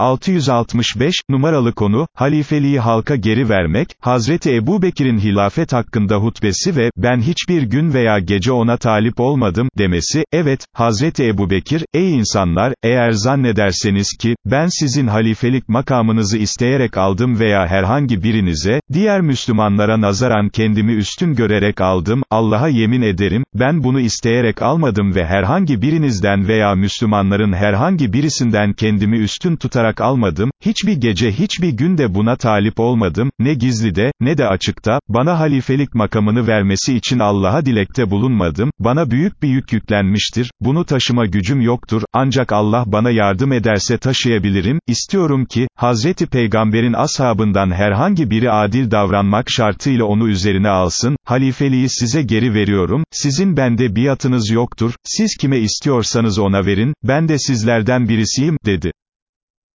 665, numaralı konu, halifeliği halka geri vermek, Hazreti Ebu Bekir'in hilafet hakkında hutbesi ve, ben hiçbir gün veya gece ona talip olmadım, demesi, evet, Hazreti Ebu Bekir, ey insanlar, eğer zannederseniz ki, ben sizin halifelik makamınızı isteyerek aldım veya herhangi birinize, diğer Müslümanlara nazaran kendimi üstün görerek aldım, Allah'a yemin ederim, ben bunu isteyerek almadım ve herhangi birinizden veya Müslümanların herhangi birisinden kendimi üstün tutarak almadım, hiçbir gece hiçbir günde buna talip olmadım, ne gizlide, ne de açıkta, bana halifelik makamını vermesi için Allah'a dilekte bulunmadım, bana büyük bir yük yüklenmiştir, bunu taşıma gücüm yoktur, ancak Allah bana yardım ederse taşıyabilirim, istiyorum ki, Hazreti Peygamber'in ashabından herhangi biri adil davranmak şartıyla onu üzerine alsın, halifeliği size geri veriyorum, sizin bende biatınız yoktur, siz kime istiyorsanız ona verin, ben de sizlerden birisiyim, dedi.